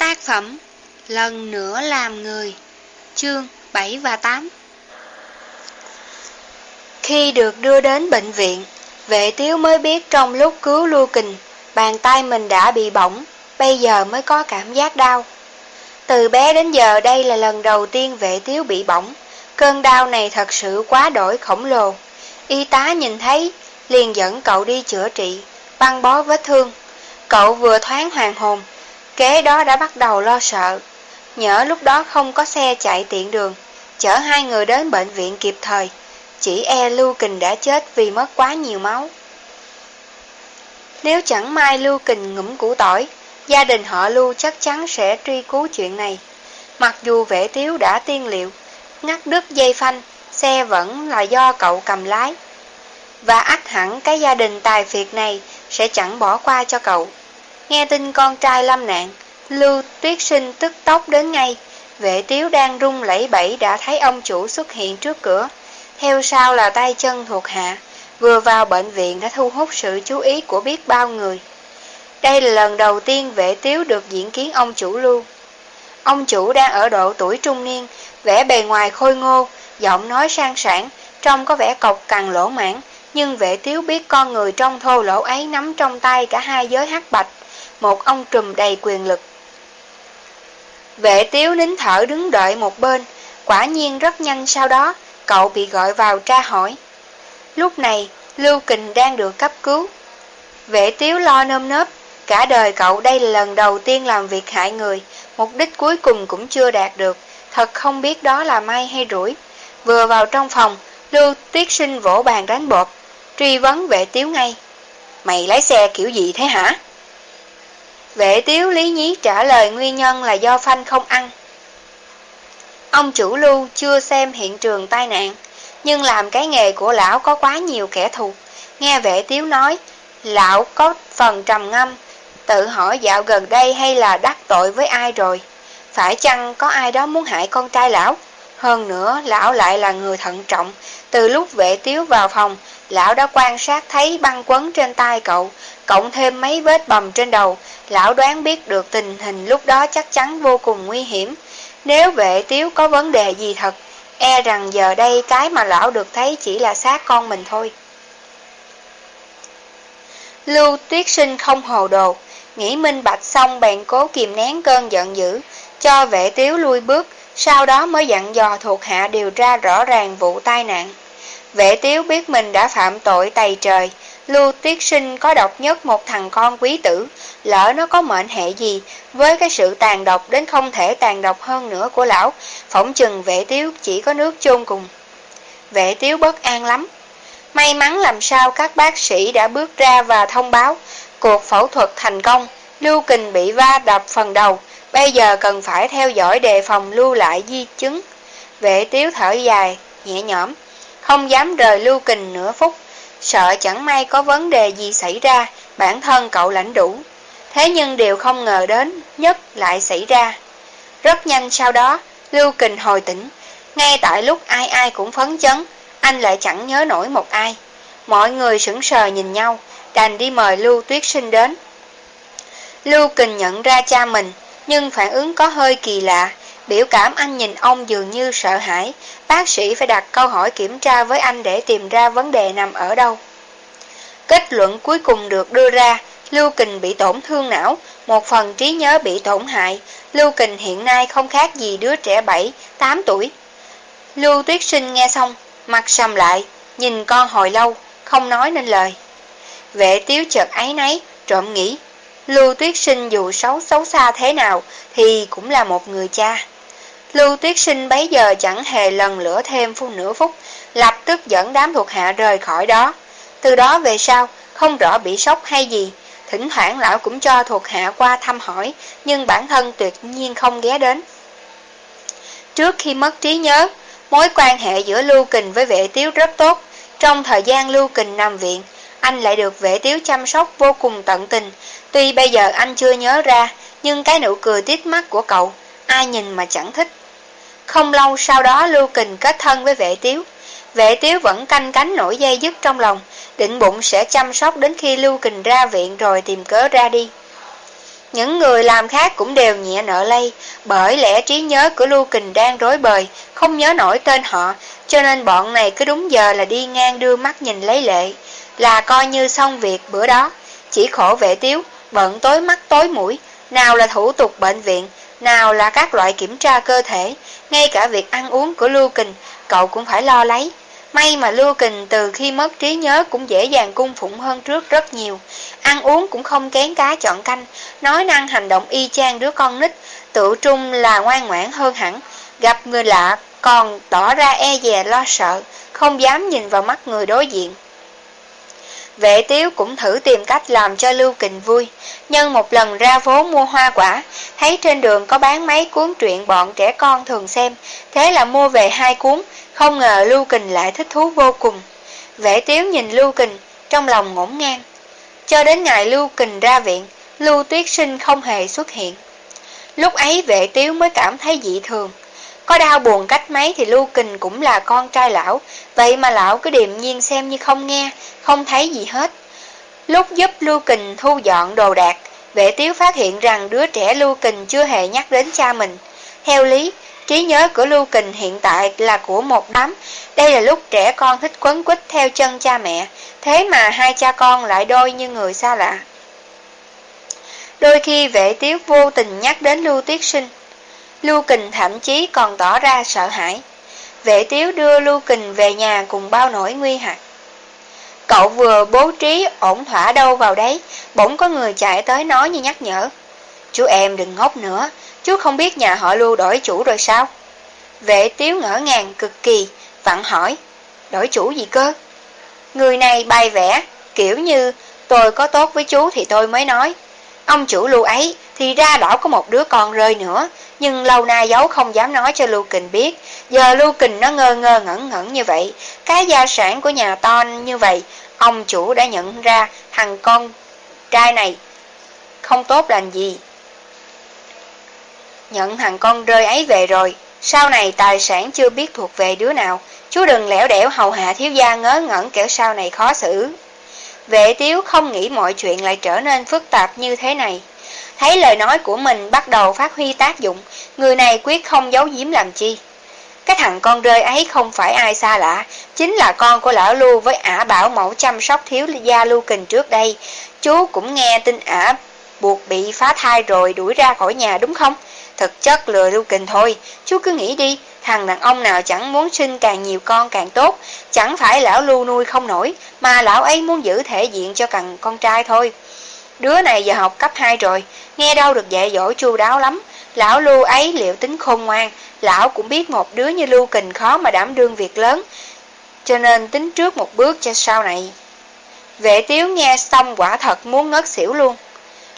Tác phẩm Lần nữa làm người, Chương 7 và 8 Khi được đưa đến bệnh viện, Vệ tiếu mới biết trong lúc cứu Lưu Kình, Bàn tay mình đã bị bỏng, Bây giờ mới có cảm giác đau. Từ bé đến giờ đây là lần đầu tiên vệ tiếu bị bỏng. Cơn đau này thật sự quá đổi khổng lồ. Y tá nhìn thấy, liền dẫn cậu đi chữa trị, Băng bó vết thương. Cậu vừa thoáng hoàng hồn Kế đó đã bắt đầu lo sợ. Nhỡ lúc đó không có xe chạy tiện đường, Chở hai người đến bệnh viện kịp thời. Chỉ e Lưu Kình đã chết vì mất quá nhiều máu. Nếu chẳng may Lưu Kình ngủm củ tỏi, Gia đình họ Lưu chắc chắn sẽ truy cứu chuyện này. Mặc dù vệ tiếu đã tiên liệu, Ngắt đứt dây phanh, Xe vẫn là do cậu cầm lái. Và ắt hẳn cái gia đình tài phiệt này Sẽ chẳng bỏ qua cho cậu. Nghe tin con trai lâm nạn, Lưu Tuyết Sinh tức tốc đến ngay. Vệ tiếu đang rung lẫy bẫy đã thấy ông chủ xuất hiện trước cửa. Theo sau là tay chân thuộc hạ. Vừa vào bệnh viện đã thu hút sự chú ý của biết bao người. Đây là lần đầu tiên vệ tiếu được diễn kiến ông chủ Lưu. Ông chủ đang ở độ tuổi trung niên, vẻ bề ngoài khôi ngô, giọng nói sang sản, trông có vẻ cộc cằn lỗ mãn, nhưng vệ thiếu biết con người trong thô lỗ ấy nắm trong tay cả hai giới hắc bạch, một ông trùm đầy quyền lực. Vệ tiếu nín thở đứng đợi một bên, quả nhiên rất nhanh sau đó, cậu bị gọi vào tra hỏi. Lúc này, Lưu Kình đang được cấp cứu. Vệ tiếu lo nơm nớp, cả đời cậu đây là lần đầu tiên làm việc hại người, mục đích cuối cùng cũng chưa đạt được, thật không biết đó là may hay rủi. Vừa vào trong phòng, Lưu Tuyết Sinh vỗ bàn đánh bột, truy vấn vệ tiếu ngay. Mày lái xe kiểu gì thế hả? Vệ tiếu lý nhí trả lời nguyên nhân là do phanh không ăn. Ông chủ lưu chưa xem hiện trường tai nạn, nhưng làm cái nghề của lão có quá nhiều kẻ thù. Nghe vệ tiếu nói, lão có phần trầm ngâm, tự hỏi dạo gần đây hay là đắc tội với ai rồi. Phải chăng có ai đó muốn hại con trai lão? Hơn nữa, lão lại là người thận trọng. Từ lúc vệ tiếu vào phòng, lão đã quan sát thấy băng quấn trên tay cậu, cộng thêm mấy vết bầm trên đầu. Lão đoán biết được tình hình lúc đó chắc chắn vô cùng nguy hiểm. Nếu vệ tiếu có vấn đề gì thật, e rằng giờ đây cái mà lão được thấy chỉ là xác con mình thôi. Lưu tuyết sinh không hồ đồ, nghĩ minh bạch xong bèn cố kìm nén cơn giận dữ, cho vệ tiếu lui bước, sau đó mới dặn dò thuộc hạ điều tra rõ ràng vụ tai nạn. Vệ tiếu biết mình đã phạm tội tày trời, Lưu Tiết Sinh có độc nhất một thằng con quý tử, lỡ nó có mệnh hệ gì, với cái sự tàn độc đến không thể tàn độc hơn nữa của lão, phỏng chừng vệ tiếu chỉ có nước chôn cùng. Vệ tiếu bất an lắm. May mắn làm sao các bác sĩ đã bước ra và thông báo, cuộc phẫu thuật thành công, Lưu Kình bị va đập phần đầu, bây giờ cần phải theo dõi đề phòng lưu lại di chứng. Vệ tiếu thở dài, nhẹ nhõm, không dám rời Lưu Kình nửa phút, sợ chẳng may có vấn đề gì xảy ra, bản thân cậu lãnh đủ. Thế nhưng điều không ngờ đến, nhất lại xảy ra. Rất nhanh sau đó, Lưu Kình hồi tỉnh, ngay tại lúc ai ai cũng phấn chấn, anh lại chẳng nhớ nổi một ai. Mọi người sững sờ nhìn nhau, đành đi mời Lưu Tuyết Sinh đến. Lưu Kình nhận ra cha mình, nhưng phản ứng có hơi kỳ lạ, biểu cảm anh nhìn ông dường như sợ hãi, bác sĩ phải đặt câu hỏi kiểm tra với anh để tìm ra vấn đề nằm ở đâu. Kết luận cuối cùng được đưa ra, Lưu Kình bị tổn thương não, một phần trí nhớ bị tổn hại, Lưu Kình hiện nay không khác gì đứa trẻ 7, 8 tuổi. Lưu Tuyết Sinh nghe xong, mặt sầm lại, nhìn con hồi lâu, không nói nên lời. Vệ tiếu chợt ấy nấy, trộm nghĩ, Lưu Tuyết Sinh dù xấu xấu xa thế nào thì cũng là một người cha. Lưu Tuyết Sinh bấy giờ chẳng hề lần lửa thêm phút nửa phút, lập tức dẫn đám thuộc hạ rời khỏi đó. Từ đó về sau, không rõ bị sốc hay gì, thỉnh thoảng lão cũng cho thuộc hạ qua thăm hỏi, nhưng bản thân tuyệt nhiên không ghé đến. Trước khi mất trí nhớ, mối quan hệ giữa Lưu Kình với vệ tiếu rất tốt. Trong thời gian Lưu Kình nằm viện, anh lại được vệ tiếu chăm sóc vô cùng tận tình. Tuy bây giờ anh chưa nhớ ra, nhưng cái nụ cười tít mắt của cậu, ai nhìn mà chẳng thích. Không lâu sau đó Lưu Kình kết thân với vệ tiếu. Vệ tiếu vẫn canh cánh nổi dây dứt trong lòng, định bụng sẽ chăm sóc đến khi Lưu Kình ra viện rồi tìm cớ ra đi. Những người làm khác cũng đều nhẹ nợ lây, bởi lẽ trí nhớ của Lưu Kình đang rối bời, không nhớ nổi tên họ, cho nên bọn này cứ đúng giờ là đi ngang đưa mắt nhìn lấy lệ, là coi như xong việc bữa đó. Chỉ khổ vệ tiếu, bận tối mắt tối mũi, nào là thủ tục bệnh viện, nào là các loại kiểm tra cơ thể, ngay cả việc ăn uống của Lưu Kình, cậu cũng phải lo lấy. May mà Lưu Kình từ khi mất trí nhớ cũng dễ dàng cung phụng hơn trước rất nhiều. Ăn uống cũng không kén cá chọn canh, nói năng hành động y chang đứa con nít, tự trung là ngoan ngoãn hơn hẳn. Gặp người lạ còn tỏ ra e dè lo sợ, không dám nhìn vào mắt người đối diện. Vệ tiếu cũng thử tìm cách làm cho Lưu Kình vui, nhân một lần ra phố mua hoa quả, thấy trên đường có bán mấy cuốn truyện bọn trẻ con thường xem, thế là mua về hai cuốn, không ngờ Lưu Kình lại thích thú vô cùng. Vệ tiếu nhìn Lưu Kình, trong lòng ngổn ngang. Cho đến ngày Lưu Kình ra viện, Lưu Tuyết Sinh không hề xuất hiện. Lúc ấy vệ tiếu mới cảm thấy dị thường. Có đau buồn cách mấy thì Lưu Kình cũng là con trai lão, vậy mà lão cứ điềm nhiên xem như không nghe, không thấy gì hết. Lúc giúp Lưu Kình thu dọn đồ đạc, vệ tiếu phát hiện rằng đứa trẻ Lưu Kình chưa hề nhắc đến cha mình. Theo lý, trí nhớ của Lưu Kình hiện tại là của một đám, đây là lúc trẻ con thích quấn quýt theo chân cha mẹ, thế mà hai cha con lại đôi như người xa lạ. Đôi khi vệ tiếu vô tình nhắc đến Lưu Tiết Sinh, Lưu Kình thậm chí còn tỏ ra sợ hãi. Vệ tiếu đưa Lưu Kình về nhà cùng bao nỗi nguy hại. Cậu vừa bố trí ổn thỏa đâu vào đấy, bỗng có người chạy tới nói như nhắc nhở. Chú em đừng ngốc nữa, chú không biết nhà họ Lưu đổi chủ rồi sao? Vệ tiếu ngỡ ngàng cực kỳ, vặn hỏi, đổi chủ gì cơ? Người này bày vẽ, kiểu như tôi có tốt với chú thì tôi mới nói. Ông chủ Lưu ấy thì ra đỏ có một đứa con rơi nữa, nhưng lâu nay giấu không dám nói cho Lưu Kình biết. Giờ Lưu Kình nó ngơ ngơ ngẩn ngẩn như vậy, cái gia sản của nhà ton như vậy, ông chủ đã nhận ra thằng con trai này không tốt lành gì. Nhận thằng con rơi ấy về rồi, sau này tài sản chưa biết thuộc về đứa nào, chú đừng lẻo đẻo hầu hạ thiếu gia ngớ ngẩn kẻo sau này khó xử. Vệ tiếu không nghĩ mọi chuyện lại trở nên phức tạp như thế này. Thấy lời nói của mình bắt đầu phát huy tác dụng, người này quyết không giấu giếm làm chi. Cái thằng con rơi ấy không phải ai xa lạ, chính là con của lão Lưu với ả bảo mẫu chăm sóc thiếu gia Lưu Kình trước đây. Chú cũng nghe tin ả buộc bị phá thai rồi đuổi ra khỏi nhà đúng không? Thực chất lừa Lưu Kình thôi, chú cứ nghĩ đi, thằng đàn ông nào chẳng muốn sinh càng nhiều con càng tốt, chẳng phải lão Lưu nuôi không nổi, mà lão ấy muốn giữ thể diện cho cần con trai thôi. Đứa này giờ học cấp 2 rồi, nghe đâu được dạy dỗ chu đáo lắm. Lão Lưu ấy liệu tính khôn ngoan, lão cũng biết một đứa như Lưu Kình khó mà đảm đương việc lớn, cho nên tính trước một bước cho sau này. Vệ tiếu nghe xong quả thật muốn ngất xỉu luôn.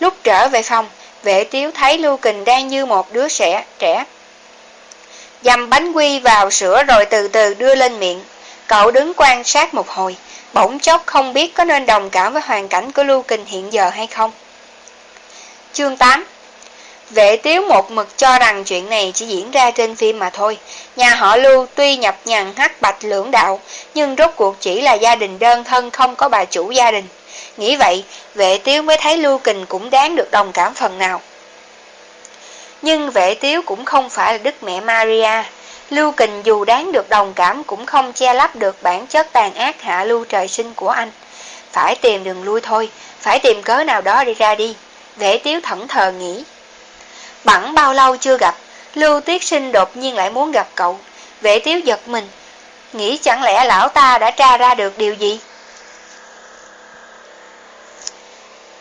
Lúc trở về phòng, vệ tiếu thấy Lưu Kình đang như một đứa trẻ trẻ. Dầm bánh quy vào sữa rồi từ từ đưa lên miệng. Cậu đứng quan sát một hồi, bỗng chốc không biết có nên đồng cảm với hoàn cảnh của Lưu Kình hiện giờ hay không. Chương 8 Vệ tiếu một mực cho rằng chuyện này chỉ diễn ra trên phim mà thôi. Nhà họ Lưu tuy nhập nhằn hắc bạch lưỡng đạo, nhưng rốt cuộc chỉ là gia đình đơn thân không có bà chủ gia đình. Nghĩ vậy, vệ tiếu mới thấy Lưu Kình cũng đáng được đồng cảm phần nào. Nhưng vệ tiếu cũng không phải là đức mẹ Maria. Lưu Kình dù đáng được đồng cảm cũng không che lấp được bản chất tàn ác hạ lưu trời sinh của anh. Phải tìm đường lui thôi, phải tìm cớ nào đó đi ra đi. Vệ tiếu thẫn thờ nghĩ. Bẵng bao lâu chưa gặp, Lưu Tiết Sinh đột nhiên lại muốn gặp cậu. Vệ tiếu giật mình, nghĩ chẳng lẽ lão ta đã tra ra được điều gì?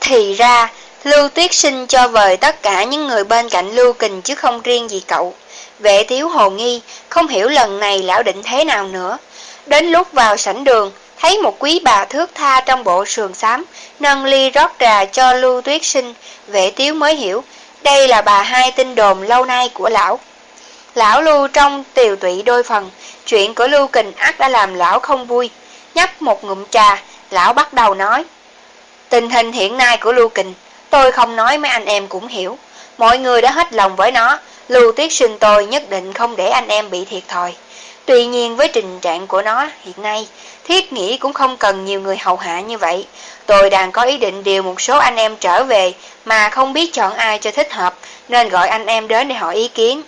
Thì ra, Lưu Tuyết Sinh cho vời tất cả những người bên cạnh Lưu Kình chứ không riêng gì cậu. Vệ thiếu hồ nghi, không hiểu lần này lão định thế nào nữa. Đến lúc vào sảnh đường, thấy một quý bà thước tha trong bộ sườn xám, nâng ly rót trà cho Lưu Tuyết Sinh, vệ tiếu mới hiểu, đây là bà hai tin đồn lâu nay của lão. Lão Lưu trong tiều tụy đôi phần, chuyện của Lưu Kình ác đã làm lão không vui. Nhấp một ngụm trà, lão bắt đầu nói. Tình hình hiện nay của Lưu Kình, tôi không nói mấy anh em cũng hiểu. Mọi người đã hết lòng với nó, Lưu Tiết Sinh tôi nhất định không để anh em bị thiệt thòi. Tuy nhiên với tình trạng của nó hiện nay, thiết nghĩ cũng không cần nhiều người hầu hạ như vậy. Tôi đang có ý định điều một số anh em trở về mà không biết chọn ai cho thích hợp, nên gọi anh em đến để hỏi ý kiến.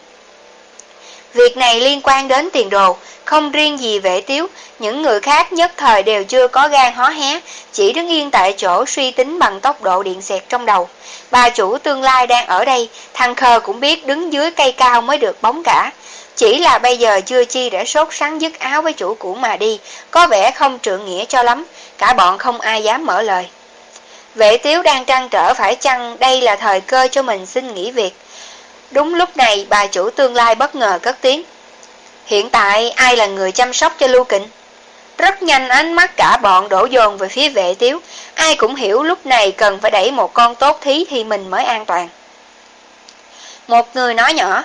Việc này liên quan đến tiền đồ, không riêng gì vệ tiếu, những người khác nhất thời đều chưa có gan hó hé, chỉ đứng yên tại chỗ suy tính bằng tốc độ điện xẹt trong đầu. Bà chủ tương lai đang ở đây, thằng khờ cũng biết đứng dưới cây cao mới được bóng cả. Chỉ là bây giờ chưa chi đã sốt sắng dứt áo với chủ cũ mà đi, có vẻ không trượng nghĩa cho lắm, cả bọn không ai dám mở lời. Vệ tiếu đang trăn trở phải chăng đây là thời cơ cho mình xin nghỉ việc. Đúng lúc này bà chủ tương lai bất ngờ cất tiếng. Hiện tại ai là người chăm sóc cho Lưu Kình? Rất nhanh ánh mắt cả bọn đổ dồn về phía vệ tiếu, ai cũng hiểu lúc này cần phải đẩy một con tốt thí thì mình mới an toàn. Một người nói nhỏ,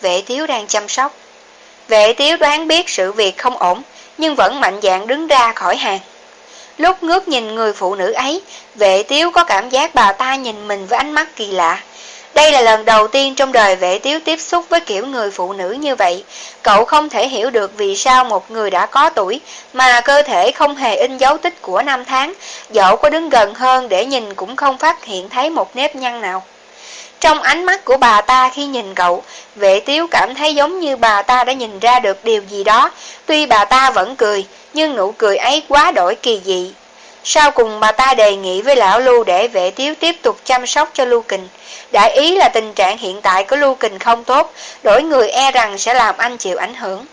vệ tiếu đang chăm sóc. Vệ tiếu đoán biết sự việc không ổn, nhưng vẫn mạnh dạn đứng ra khỏi hàng. Lúc ngước nhìn người phụ nữ ấy, vệ tiếu có cảm giác bà ta nhìn mình với ánh mắt kỳ lạ. Đây là lần đầu tiên trong đời vệ tiếu tiếp xúc với kiểu người phụ nữ như vậy. Cậu không thể hiểu được vì sao một người đã có tuổi mà cơ thể không hề in dấu tích của năm tháng, dẫu có đứng gần hơn để nhìn cũng không phát hiện thấy một nếp nhăn nào. Trong ánh mắt của bà ta khi nhìn cậu, vệ tiếu cảm thấy giống như bà ta đã nhìn ra được điều gì đó. Tuy bà ta vẫn cười, nhưng nụ cười ấy quá đổi kỳ dị. Sau cùng bà ta đề nghị với lão Lưu để vệ tiếu tiếp tục chăm sóc cho Lưu Kình. Đại ý là tình trạng hiện tại của Lưu Kình không tốt, đổi người e rằng sẽ làm anh chịu ảnh hưởng.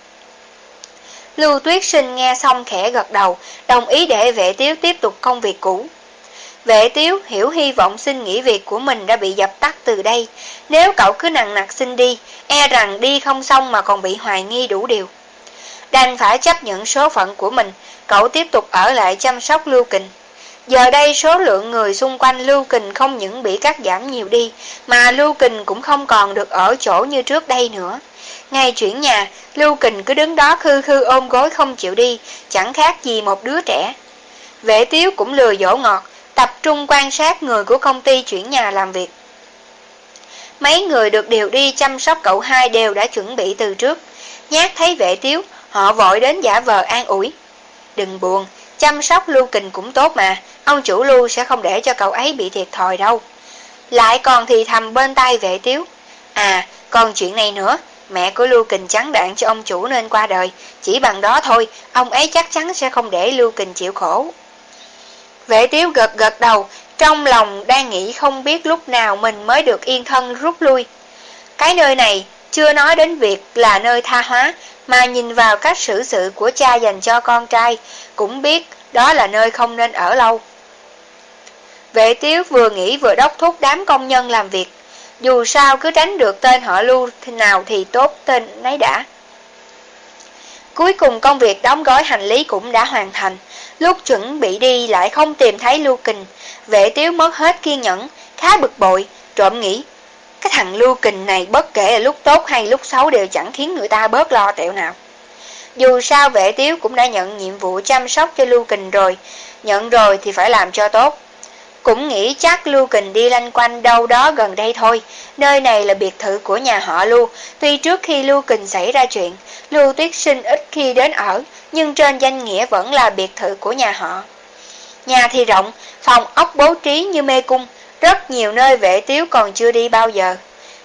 Lưu Tuyết Sinh nghe xong khẽ gật đầu, đồng ý để vệ tiếu tiếp tục công việc cũ. Vệ tiếu hiểu hy vọng xin nghỉ việc của mình đã bị dập tắt từ đây. Nếu cậu cứ nặng nặc xin đi, e rằng đi không xong mà còn bị hoài nghi đủ điều. Đành phải chấp nhận số phận của mình, cậu tiếp tục ở lại chăm sóc Lưu Kình. Giờ đây số lượng người xung quanh Lưu Kình không những bị cắt giảm nhiều đi, mà Lưu Kình cũng không còn được ở chỗ như trước đây nữa. Ngay chuyển nhà, Lưu Kình cứ đứng đó khư khư ôm gối không chịu đi, chẳng khác gì một đứa trẻ. Vệ tiếu cũng lừa dỗ ngọt, tập trung quan sát người của công ty chuyển nhà làm việc. Mấy người được điều đi chăm sóc cậu hai đều đã chuẩn bị từ trước. Nhát thấy vệ tiếu, họ vội đến giả vờ an ủi. Đừng buồn, chăm sóc Lưu Kình cũng tốt mà, ông chủ Lưu sẽ không để cho cậu ấy bị thiệt thòi đâu. Lại còn thì thầm bên tay vệ tiếu. À, còn chuyện này nữa, mẹ của Lưu Kình trắng đạn cho ông chủ nên qua đời, chỉ bằng đó thôi, ông ấy chắc chắn sẽ không để Lưu Kình chịu khổ. Vệ tiếu gật gật đầu, trong lòng đang nghĩ không biết lúc nào mình mới được yên thân rút lui. Cái nơi này chưa nói đến việc là nơi tha hóa, mà nhìn vào cách xử sự của cha dành cho con trai, cũng biết đó là nơi không nên ở lâu. Vệ tiếu vừa nghĩ vừa đốc thúc đám công nhân làm việc, dù sao cứ tránh được tên họ lưu nào thì tốt tên nấy đã. Cuối cùng công việc đóng gói hành lý cũng đã hoàn thành, lúc chuẩn bị đi lại không tìm thấy Lưu Kình, vệ tiếu mất hết kiên nhẫn, khá bực bội, trộm nghĩ, cái thằng Lưu Kình này bất kể là lúc tốt hay lúc xấu đều chẳng khiến người ta bớt lo tẹo nào. Dù sao vệ tiếu cũng đã nhận nhiệm vụ chăm sóc cho Lưu Kình rồi, nhận rồi thì phải làm cho tốt. Cũng nghĩ chắc Lưu Kình đi lanh quanh đâu đó gần đây thôi, nơi này là biệt thự của nhà họ Lưu, tuy trước khi Lưu Kình xảy ra chuyện, Lưu Tuyết Sinh ít khi đến ở, nhưng trên danh nghĩa vẫn là biệt thự của nhà họ. Nhà thì rộng, phòng ốc bố trí như mê cung, rất nhiều nơi vệ tiếu còn chưa đi bao giờ.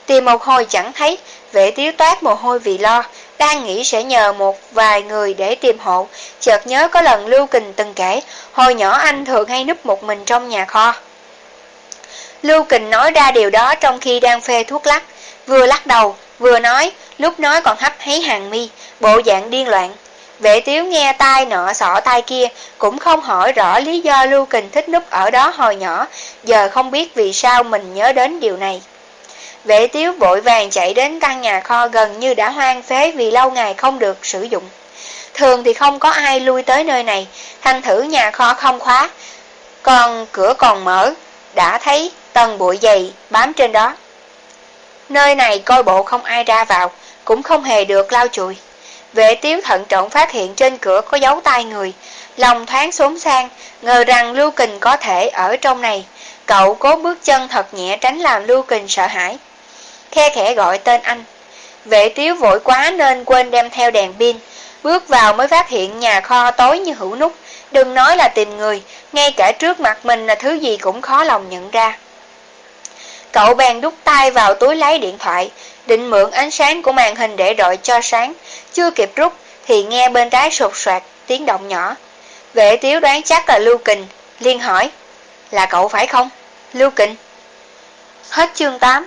Tìm một hồi chẳng thấy, vệ tiếu toát mồ hôi vì lo, đang nghĩ sẽ nhờ một vài người để tìm hộ, chợt nhớ có lần Lưu Kình từng kể, hồi nhỏ anh thường hay núp một mình trong nhà kho. Lưu Kình nói ra điều đó trong khi đang phê thuốc lắc, vừa lắc đầu, vừa nói, lúc nói còn hấp háy hàng mi, bộ dạng điên loạn. Vệ tiếu nghe tai nọ sọ tai kia, cũng không hỏi rõ lý do Lưu Kình thích núp ở đó hồi nhỏ, giờ không biết vì sao mình nhớ đến điều này. Vệ tiếu vội vàng chạy đến căn nhà kho gần như đã hoang phế vì lâu ngày không được sử dụng. Thường thì không có ai lui tới nơi này, thành thử nhà kho không khóa, còn cửa còn mở, đã thấy tầng bụi dày bám trên đó. Nơi này coi bộ không ai ra vào, cũng không hề được lau chùi. Vệ tiếu thận trọng phát hiện trên cửa có dấu tay người, lòng thoáng xuống sang, ngờ rằng Lưu Kình có thể ở trong này. Cậu cố bước chân thật nhẹ tránh làm Lưu Kình sợ hãi khe khẽ gọi tên anh. Vệ tiếu vội quá nên quên đem theo đèn pin. bước vào mới phát hiện nhà kho tối như hữu nút, đừng nói là tìm người, ngay cả trước mặt mình là thứ gì cũng khó lòng nhận ra. Cậu bèn đút tay vào túi lấy điện thoại, định mượn ánh sáng của màn hình để rọi cho sáng, chưa kịp rút thì nghe bên trái sột soạt tiếng động nhỏ. Vệ tiếu đoán chắc là Lưu Kình, liên hỏi, là cậu phải không? Lưu Kình. Hết chương 8